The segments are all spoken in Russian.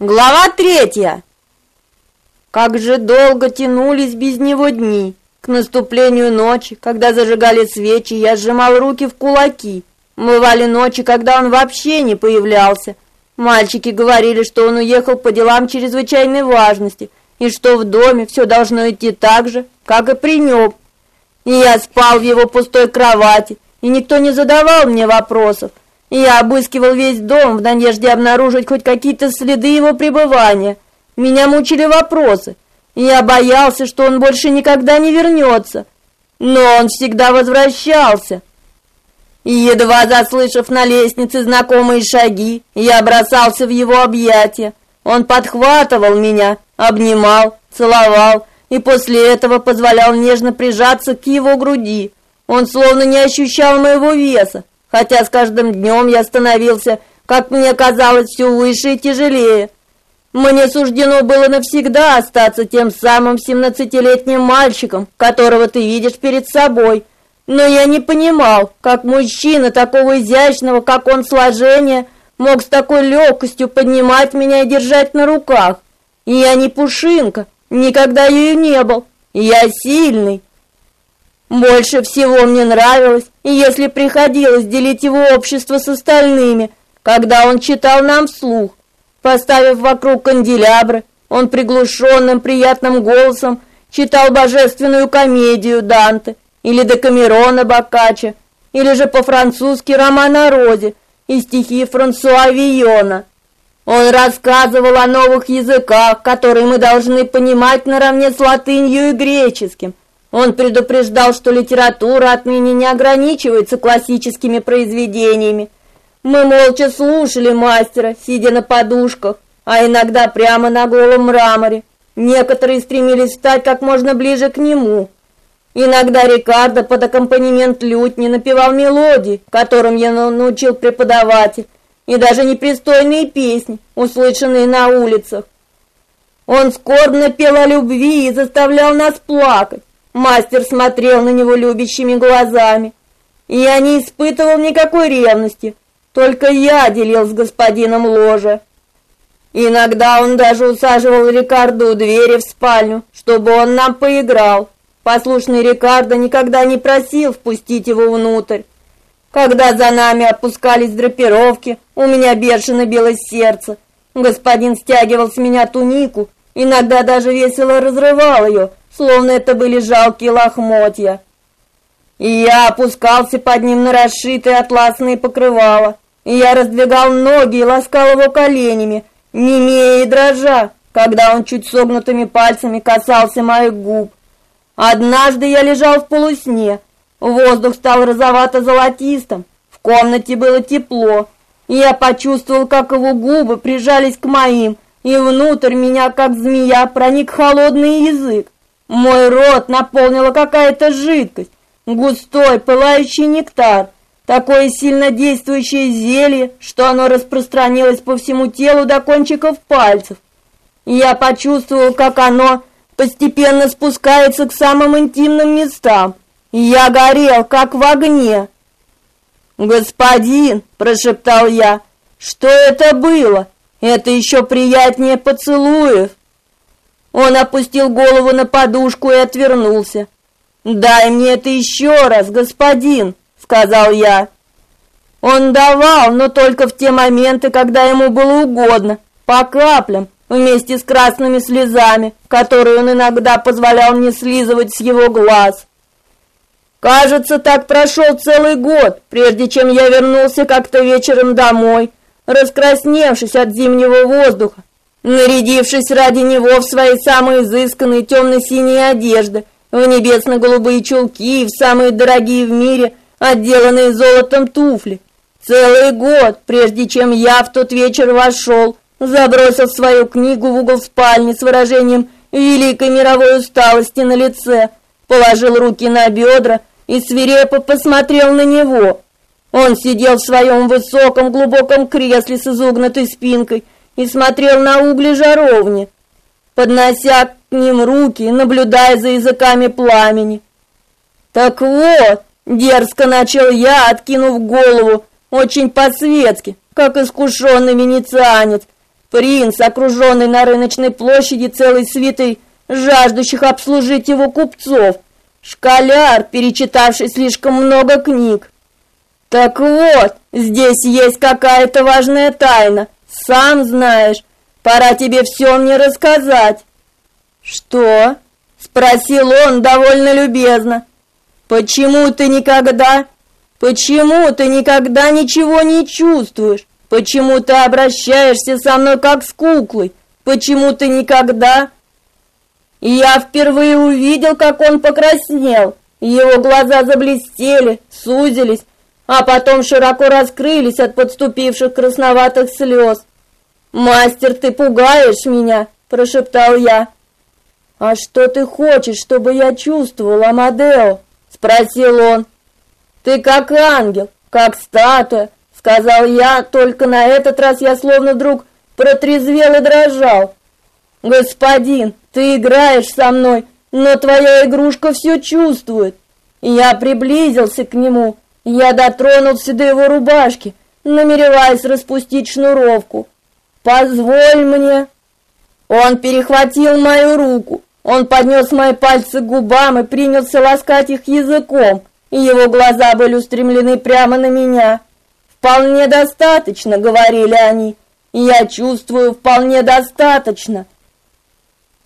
Глава третья. Как же долго тянулись без него дни. К наступлению ночи, когда зажигали свечи, я сжимал руки в кулаки. Бывали ночи, когда он вообще не появлялся. Мальчики говорили, что он уехал по делам чрезвычайной важности, и что в доме все должно идти так же, как и при нем. И я спал в его пустой кровати, и никто не задавал мне вопросов. Я обыскивал весь дом в надежде обнаружить хоть какие-то следы его пребывания. Меня мучили вопросы. Я боялся, что он больше никогда не вернется. Но он всегда возвращался. И едва заслышав на лестнице знакомые шаги, я бросался в его объятия. Он подхватывал меня, обнимал, целовал и после этого позволял нежно прижаться к его груди. Он словно не ощущал моего веса, хотя с каждым днем я становился, как мне казалось, все выше и тяжелее. Мне суждено было навсегда остаться тем самым семнадцатилетним мальчиком, которого ты видишь перед собой. Но я не понимал, как мужчина такого изящного, как он сложения, мог с такой легкостью поднимать меня и держать на руках. Я не пушинка, никогда ею не был. Я сильный, больше всего мне нравилось, если приходилось делить его общество с остальными, когда он читал нам вслух. Поставив вокруг канделябры, он приглушенным приятным голосом читал божественную комедию Данте или Декамерона Боккаччо, или же по-французски роман о Розе и стихи Франсуа Вийона. Он рассказывал о новых языках, которые мы должны понимать наравне с латынью и греческим, он предупреждал, что литература отныне не ограничивается классическими произведениями. Мы молча слушали мастера, сидя на подушках, а иногда прямо на голом мраморе. Некоторые стремились стать как можно ближе к нему. Иногда Рикардо под аккомпанемент лютни напевал мелодии, которым я научил преподаватель, и даже непристойные песни, услышанные на улицах. Он скорбно пел о любви и заставлял нас плакать. Мастер смотрел на него любящими глазами, и я не испытывал никакой ревности, только я делил с господином ложе. Иногда он даже усаживал Рикардо у двери в спальню, чтобы он нам поиграл. Послушный Рикардо никогда не просил впустить его внутрь. Когда за нами опускались драпировки, у меня бешено билось сердце. Господин стягивал с меня тунику, иногда даже весело разрывал ее, словно это были жалкие лохмотья. И я опускался под ним на расшитые атласные покрывала, и я раздвигал ноги и ласкал его коленями, немея и дрожа, когда он чуть согнутыми пальцами касался моих губ. Однажды я лежал в полусне, воздух стал розовато-золотистым, в комнате было тепло, и я почувствовал, как его губы прижались к моим, и внутрь меня, как змея, проник холодный язык. Мой рот наполнила какая-то жидкость, густой, пылающий нектар, такое сильнодействующее зелье, что оно распространилось по всему телу до кончиков пальцев. Я почувствовал, как оно постепенно спускается к самым интимным местам. Я горел, как в огне. «Господин!» – прошептал я. «Что это было? Это еще приятнее поцелуев!» Он опустил голову на подушку и отвернулся. «Дай мне это еще раз, господин!» — сказал я. Он давал, но только в те моменты, когда ему было угодно, по каплям, вместе с красными слезами, которые он иногда позволял мне слизывать с его глаз. Кажется, так прошел целый год, прежде чем я вернулся как-то вечером домой, раскрасневшись от зимнего воздуха, нарядившись ради него в свои самые изысканные темно-синие одежды, в небесно-голубые чулки и в самые дорогие в мире отделанные золотом туфли. Целый год, прежде чем я в тот вечер вошел, забросил свою книгу в угол спальни с выражением великой мировой усталости на лице, положил руки на бедра и свирепо посмотрел на него. Он сидел в своем высоком глубоком кресле с изогнутой спинкой и смотрел на угли жаровни, поднося к ним руки, наблюдая за языками пламени. Так вот, дерзко начал я, откинув голову, очень по-светски, как искушенный венецианец. Принц, окруженный на рыночной площади целой свитой жаждущих обслужить его купцов. Школяр, перечитавший слишком много книг. Так вот, здесь есть какая-то важная тайна. Сам знаешь, пора тебе все мне рассказать. Что? спросил он довольно любезно. Почему ты никогда Почему ты никогда ничего не чувствуешь? Почему ты обращаешься со мной как с куклой? Почему ты никогда Я впервые увидел, как он покраснел. Его глаза заблестели, сузились, а потом широко раскрылись от подступивших красноватых слез. "Мастер, ты пугаешь меня", прошептал я. "А что ты хочешь, чтобы я чувствовал, Амадео?" спросил он. Ты как ангел, как статуя, сказал я, только на этот раз я словно вдруг протрезвел и дрожал. Господин, ты играешь со мной, но твоя игрушка все чувствует. Я приблизился к нему, я дотронулся до его рубашки, намереваясь распустить шнуровку. Позволь мне. Он перехватил мою руку. Он поднес мои пальцы к губам и принялся ласкать их языком его глаза были устремлены прямо на меня. Вполне достаточно, говорили они. Я чувствую вполне достаточно.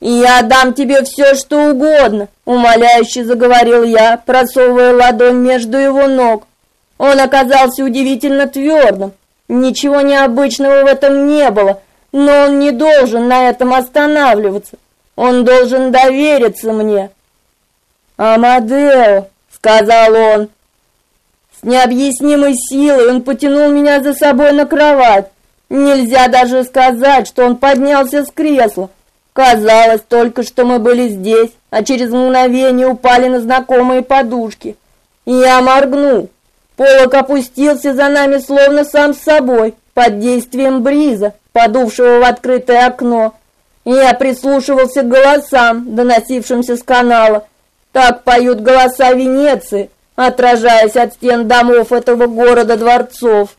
Я дам тебе все, что угодно, умоляюще заговорил я, просовывая ладонь между его ног. Он оказался удивительно твердым. Ничего необычного в этом не было, но он не должен на этом останавливаться. Он должен довериться мне. Амадео, сказал он. С необъяснимой силой он потянул меня за собой на кровать. Нельзя даже сказать, что он поднялся с кресла. Казалось только, что мы были здесь, а через мгновение упали на знакомые подушки. И я моргнул. Полок опустился за нами словно сам с собой, под действием бриза, подувшего в открытое окно. И я прислушивался к голосам, доносившимся с канала, так поют голоса Венеции, отражаясь от стен домов этого города-дворцов.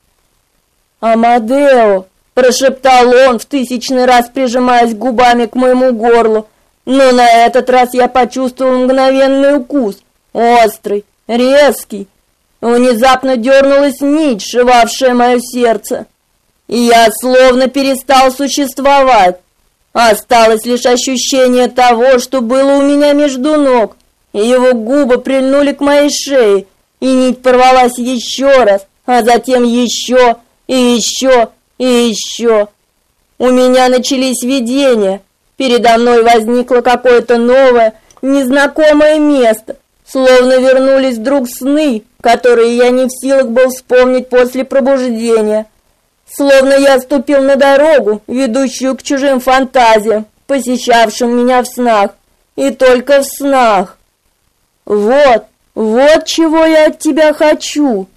«Амадео!» – прошептал он, в тысячный раз прижимаясь губами к моему горлу. Но на этот раз я почувствовал мгновенный укус, острый, резкий. Внезапно дернулась нить, сшивавшая мое сердце. И я словно перестал существовать. Осталось лишь ощущение того, что было у меня между ног – его губы прильнули к моей шее, и нить порвалась еще раз, а затем еще, и еще, и еще. У меня начались видения. Передо мной возникло какое-то новое, незнакомое место, словно вернулись вдруг сны, которые я не в силах был вспомнить после пробуждения. Словно я ступил на дорогу, ведущую к чужим фантазиям, посещавшим меня в снах, и только в снах. Вот, вот чего я от тебя хочу.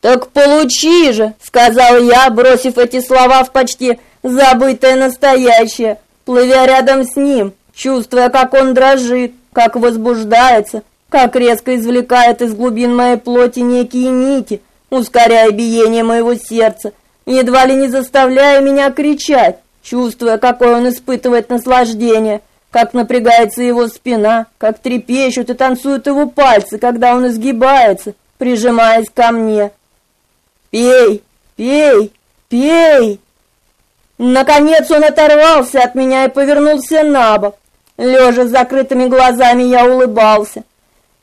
Так получи же, сказал я, бросив эти слова в почти забытое настоящее, плывя рядом с ним, чувствуя, как он дрожит, как возбуждается, как резко извлекает из глубин моей плоти некие нити, ускоряя биение моего сердца, едва ли не заставляя меня кричать, чувствуя, какое он испытывает наслаждение как напрягается его спина, как трепещут и танцуют его пальцы, когда он изгибается, прижимаясь ко мне. Пей, пей, пей. Наконец он оторвался от меня и повернулся на бок. Лежа с закрытыми глазами, я улыбался.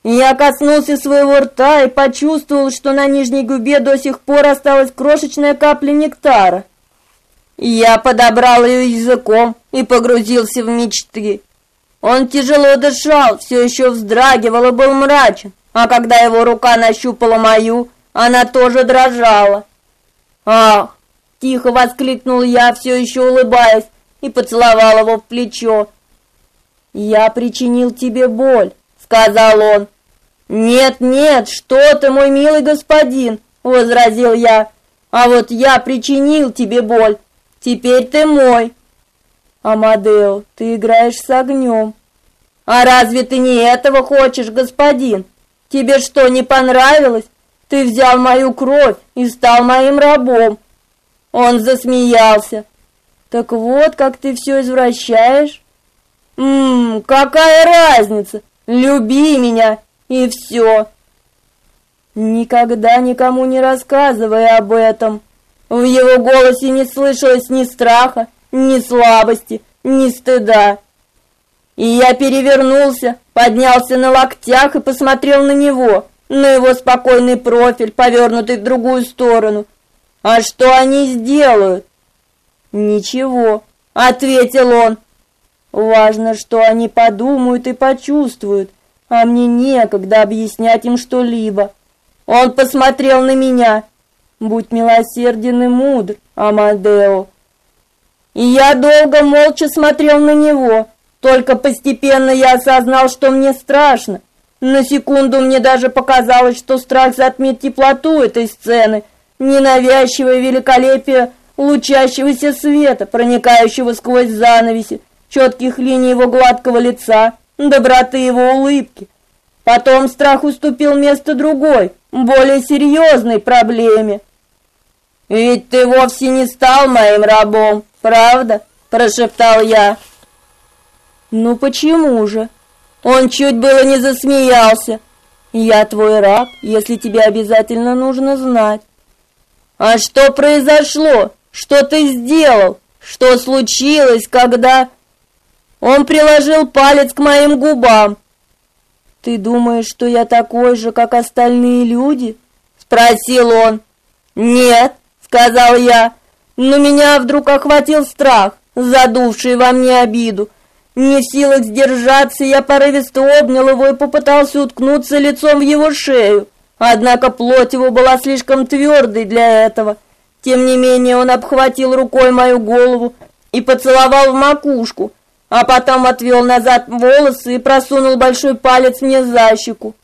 Я коснулся своего рта и почувствовал, что на нижней губе до сих пор осталась крошечная капля нектара. Я подобрал ее языком и погрузился в мечты. Он тяжело дышал, все еще вздрагивал и был мрачен, а когда его рука нащупала мою, она тоже дрожала. «Ах!» – тихо воскликнул я, все еще улыбаясь, и поцеловал его в плечо. «Я причинил тебе боль», – сказал он. «Нет, нет, что ты, мой милый господин!» – возразил я. «А вот я причинил тебе боль, Теперь ты мой. Амадео, ты играешь с огнем. А разве ты не этого хочешь, господин? Тебе что, не понравилось? Ты взял мою кровь и стал моим рабом. Он засмеялся. Так вот, как ты все извращаешь. Мм, какая разница? Люби меня и все. Никогда никому не рассказывай об этом. В его голосе не слышалось ни страха, ни слабости, ни стыда. И я перевернулся, поднялся на локтях и посмотрел на него, на его спокойный профиль, повернутый в другую сторону. А что они сделают? Ничего, ответил он. Важно, что они подумают и почувствуют, а мне некогда объяснять им что-либо. Он посмотрел на меня. Будь милосерден и мудр, Амадео. И я долго молча смотрел на него. Только постепенно я осознал, что мне страшно. На секунду мне даже показалось, что страх затмит теплоту этой сцены, ненавязчивое великолепие лучащегося света, проникающего сквозь занавеси, четких линий его гладкого лица, доброты его улыбки. Потом страх уступил место другой, более серьезной проблеме. «Ведь ты вовсе не стал моим рабом, правда?» – прошептал я. Ну почему же? Он чуть было не засмеялся. Я твой раб, если тебе обязательно нужно знать. А что произошло? Что ты сделал? Что случилось, когда Он приложил палец к моим губам. Ты думаешь, что я такой же, как остальные люди? спросил он. Нет, сказал я. Но меня вдруг охватил страх, задувший во мне обиду. Не в силах сдержаться, я порывисто обнял его и попытался уткнуться лицом в его шею. Однако плоть его была слишком твердой для этого. Тем не менее, он обхватил рукой мою голову и поцеловал в макушку, а потом отвел назад волосы и просунул большой палец мне за щеку.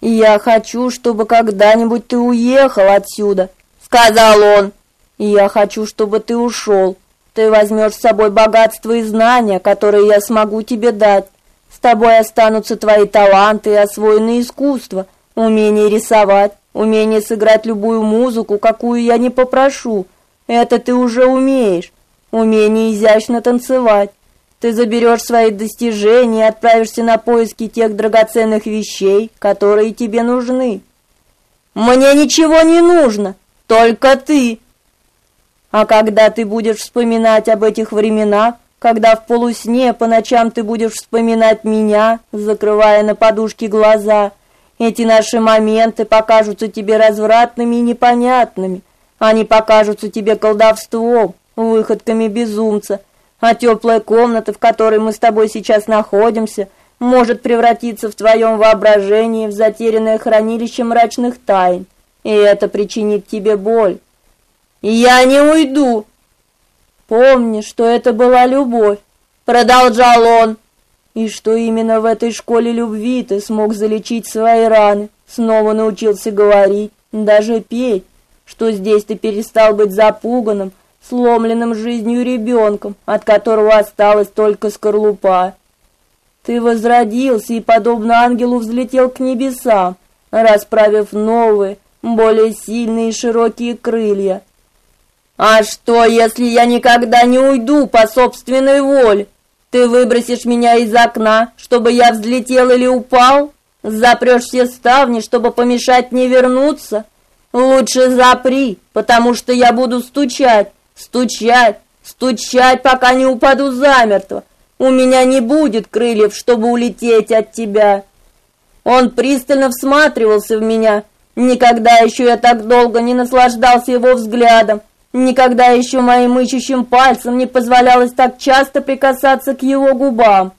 «Я хочу, чтобы когда-нибудь ты уехал отсюда», — сказал он. «И я хочу, чтобы ты ушел. Ты возьмешь с собой богатство и знания, которые я смогу тебе дать. С тобой останутся твои таланты и освоенные искусства, умение рисовать, умение сыграть любую музыку, какую я не попрошу. Это ты уже умеешь. Умение изящно танцевать. Ты заберешь свои достижения и отправишься на поиски тех драгоценных вещей, которые тебе нужны. Мне ничего не нужно, только ты. А когда ты будешь вспоминать об этих временах, когда в полусне по ночам ты будешь вспоминать меня, закрывая на подушке глаза, эти наши моменты покажутся тебе развратными и непонятными. Они покажутся тебе колдовством, выходками безумца. А теплая комната, в которой мы с тобой сейчас находимся, может превратиться в твоем воображении в затерянное хранилище мрачных тайн. И это причинит тебе боль. Я не уйду. Помни, что это была любовь, продолжал он. И что именно в этой школе любви ты смог залечить свои раны, снова научился говорить, даже петь, что здесь ты перестал быть запуганным, сломленным жизнью ребенком, от которого осталась только скорлупа. Ты возродился и подобно ангелу взлетел к небесам, расправив новые, более сильные и широкие крылья. А что, если я никогда не уйду по собственной воле? Ты выбросишь меня из окна, чтобы я взлетел или упал? Запрёшь все ставни, чтобы помешать мне вернуться? Лучше запри, потому что я буду стучать, стучать, стучать, пока не упаду замертво. У меня не будет крыльев, чтобы улететь от тебя. Он пристально всматривался в меня. Никогда еще я так долго не наслаждался его взглядом. Никогда еще моим ищущим пальцем не позволялось так часто прикасаться к его губам.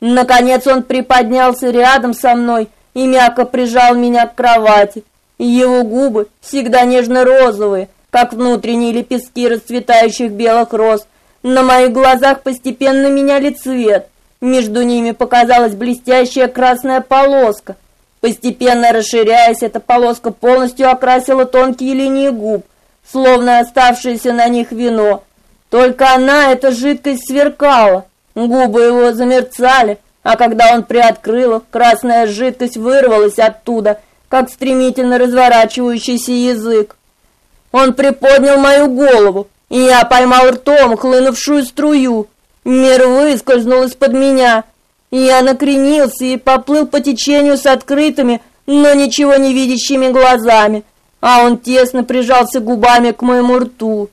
Наконец он приподнялся рядом со мной и мягко прижал меня к кровати. Его губы, всегда нежно-розовые, как внутренние лепестки расцветающих белых роз, на моих глазах постепенно меняли цвет. Между ними показалась блестящая красная полоска. Постепенно расширяясь, эта полоска полностью окрасила тонкие линии губ – словно оставшееся на них вино. Только она, эта жидкость, сверкала. Губы его замерцали, а когда он приоткрыл их, красная жидкость вырвалась оттуда, как стремительно разворачивающийся язык. Он приподнял мою голову, и я поймал ртом хлынувшую струю. Мир выскользнул из-под меня, я накренился и поплыл по течению с открытыми, но ничего не видящими глазами, а он тесно прижался губами к моему рту.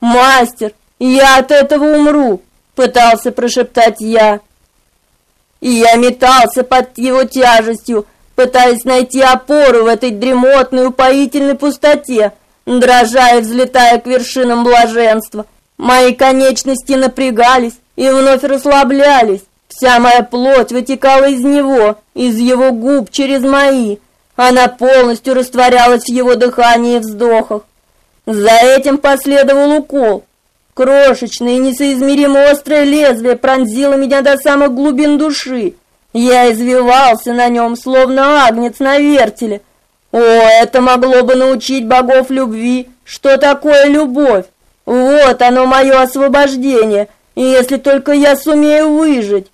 «Мастер, я от этого умру!» — пытался прошептать я. И я метался под его тяжестью, пытаясь найти опору в этой дремотной упоительной пустоте, дрожа и взлетая к вершинам блаженства. Мои конечности напрягались и вновь расслаблялись. Вся моя плоть вытекала из него, из его губ через мои. Она полностью растворялась в его дыхании и вздохах. За этим последовал укол. Крошечное и несоизмеримо острое лезвие пронзило меня до самых глубин души. Я извивался на нем, словно агнец на вертеле. О, это могло бы научить богов любви, что такое любовь. Вот оно мое освобождение, если только я сумею выжить.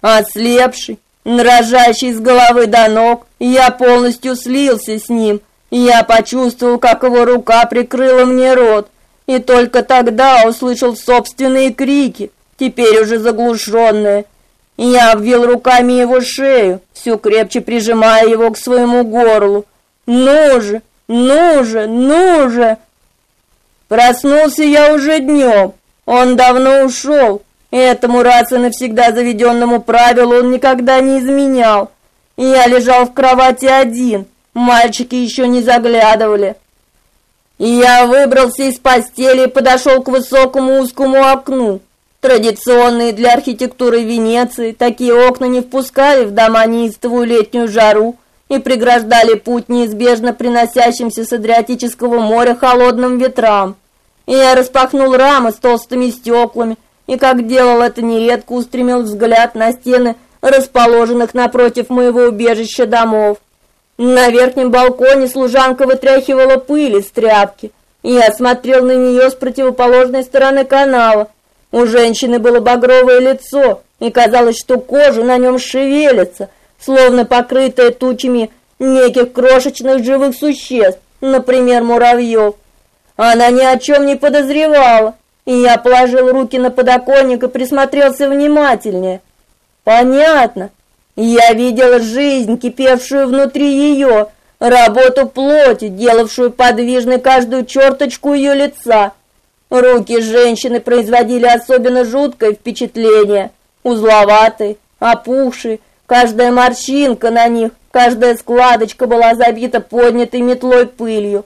Ослепший, дрожащий с головы до ног, я полностью слился с ним. Я почувствовал, как его рука прикрыла мне рот, и только тогда услышал собственные крики, теперь уже заглушенные. Я обвил руками его шею, все крепче прижимая его к своему горлу. «Ну же! Ну же! Ну же!» Проснулся я уже днем. Он давно ушел. Этому раз и навсегда заведенному правилу он никогда не изменял. Я лежал в кровати один. Мальчики еще не заглядывали. Я выбрался из постели и подошел к высокому узкому окну. Традиционные для архитектуры Венеции, такие окна не впускали в дома неистовую летнюю жару и преграждали путь неизбежно приносящимся с Адриатического моря холодным ветрам. Я распахнул рамы с толстыми стеклами, и, как делал это нередко, устремил взгляд на стены, расположенных напротив моего убежища домов. На верхнем балконе служанка вытряхивала пыль из тряпки, я смотрел на нее с противоположной стороны канала – у женщины было багровое лицо, и казалось, что кожа на нем шевелится, словно покрытая тучами неких крошечных живых существ, например, муравьев. Она ни о чем не подозревала, я положил руки на подоконник и присмотрелся внимательнее. Понятно. Я видел жизнь, кипевшую внутри ее, работу плоти, делавшую подвижной каждую черточку ее лица. Руки женщины производили особенно жуткое впечатление. Узловатые, опухшие, каждая морщинка на них, каждая складочка была забита поднятой метлой пылью.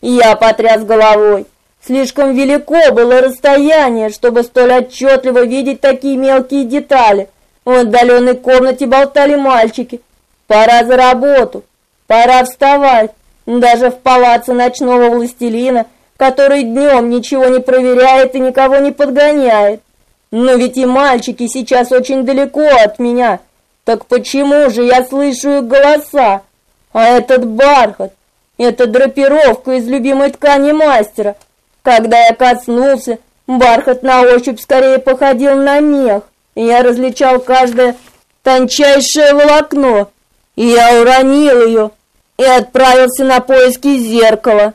Я потряс головой. Слишком велико было расстояние, чтобы столь отчетливо видеть такие мелкие детали. В отдаленной комнате болтали мальчики. Пора за работу, пора вставать. Даже в палаце ночного властелина который днем ничего не проверяет и никого не подгоняет. Но ведь и мальчики сейчас очень далеко от меня. Так почему же я слышу их голоса? А этот бархат, эта драпировка из любимой ткани мастера. Когда я коснулся, бархат на ощупь скорее походил на мех. И я различал каждое тончайшее волокно. И я уронил ее и отправился на поиски зеркала.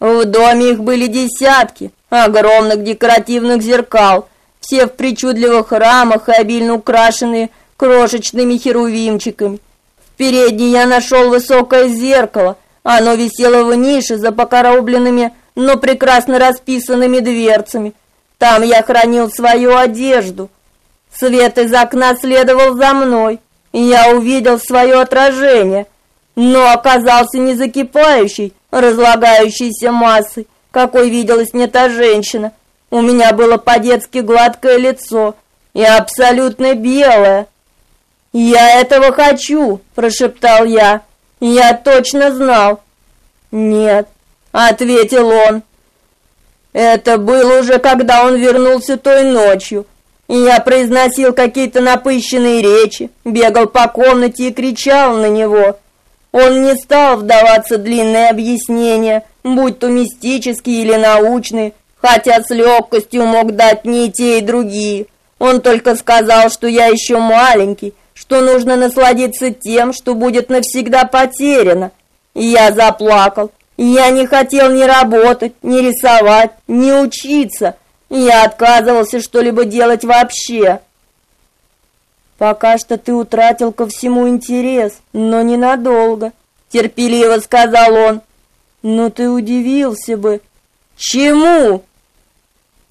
В доме их были десятки, огромных декоративных зеркал, все в причудливых рамах и обильно украшенные крошечными херувимчиками. В передней я нашел высокое зеркало, оно висело в нише за покоробленными, но прекрасно расписанными дверцами. Там я хранил свою одежду. Свет из окна следовал за мной, и я увидел свое отражение, но оказался не закипающий, разлагающейся массой, какой виделась мне та женщина. У меня было по-детски гладкое лицо и абсолютно белое. «Я этого хочу!» – прошептал я. «Я точно знал!» «Нет», – ответил он. Это было уже, когда он вернулся той ночью. И я произносил какие-то напыщенные речи, бегал по комнате и кричал на него. Он не стал вдаваться в длинные объяснения, будь то мистические или научные, хотя с легкостью мог дать не те, и другие. Он только сказал, что я еще маленький, что нужно насладиться тем, что будет навсегда потеряно. И я заплакал, Я не хотел ни работать, ни рисовать, ни учиться. Я отказывался что-либо делать вообще. Пока что ты утратил ко всему интерес, но ненадолго, терпеливо сказал он. Но ты удивился бы. Чему?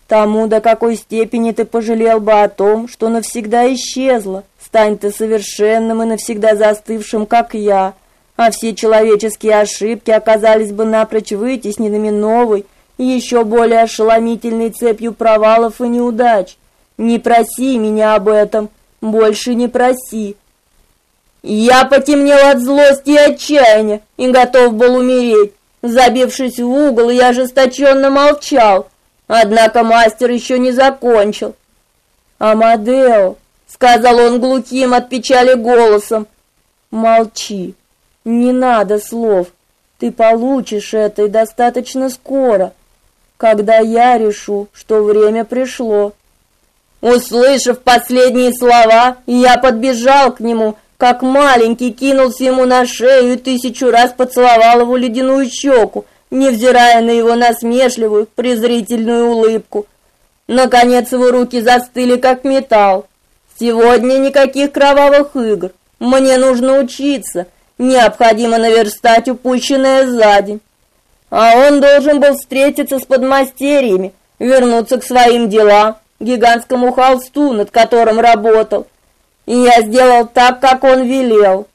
Тому, до какой степени ты пожалел бы о том, что навсегда исчезла. Стань ты совершенным и навсегда застывшим, как я а все человеческие ошибки оказались бы напрочь вытесненными новой, еще более ошеломительной цепью провалов и неудач. Не проси меня об этом, больше не проси. Я потемнел от злости и отчаяния и готов был умереть. Забившись в угол, я ожесточенно молчал. Однако мастер еще не закончил. «Амадео», — сказал он глухим от печали голосом, — «молчи». Не надо слов. Ты получишь это и достаточно скоро, когда я решу, что время пришло. Услышав последние слова, я подбежал к нему, как маленький, кинулся ему на шею и тысячу раз поцеловал его ледяную щеку, невзирая на его насмешливую, презрительную улыбку. Наконец его руки застыли, как металл. Сегодня никаких кровавых игр. Мне нужно учиться — Необходимо наверстать упущенное за день. А он должен был встретиться с подмастерьями, вернуться к своим делам, гигантскому холсту, над которым работал. И я сделал так, как он велел.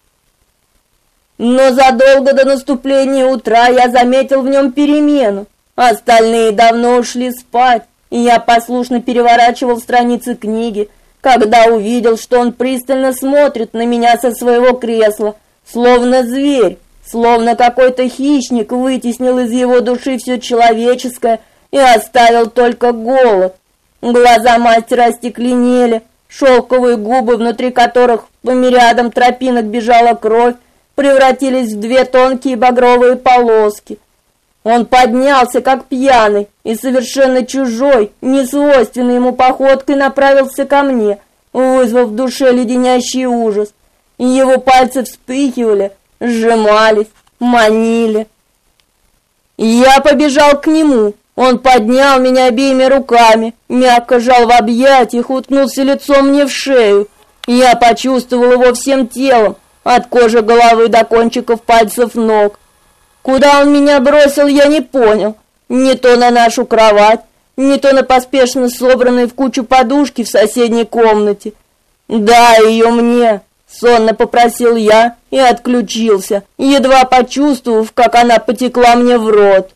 Но задолго до наступления утра я заметил в нем перемену. Остальные давно ушли спать, и я послушно переворачивал страницы книги, когда увидел, что он пристально смотрит на меня со своего кресла, Словно зверь, словно какой-то хищник вытеснил из его души все человеческое и оставил только голод. Глаза мастера остекленели, шелковые губы, внутри которых по мириадам тропинок бежала кровь, превратились в две тонкие багровые полоски. Он поднялся, как пьяный, и совершенно чужой, несвойственной ему походкой направился ко мне, вызвав в душе леденящий ужас и его пальцы вспыхивали, сжимались, манили. Я побежал к нему. Он поднял меня обеими руками, мягко сжал в объятиях, уткнулся лицом мне в шею. Я почувствовал его всем телом, от кожи головы до кончиков пальцев ног. Куда он меня бросил, я не понял. Не то на нашу кровать, не то на поспешно собранные в кучу подушки в соседней комнате. Да, ее мне, Сонно попросил я и отключился, едва почувствовав, как она потекла мне в рот.